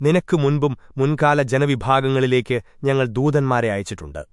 നിനക്കു മുൻപും മുൻകാല ജനവിഭാഗങ്ങളിലേക്ക് ഞങ്ങൾ ദൂതന്മാരെ അയച്ചിട്ടുണ്ട്